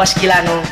basquilano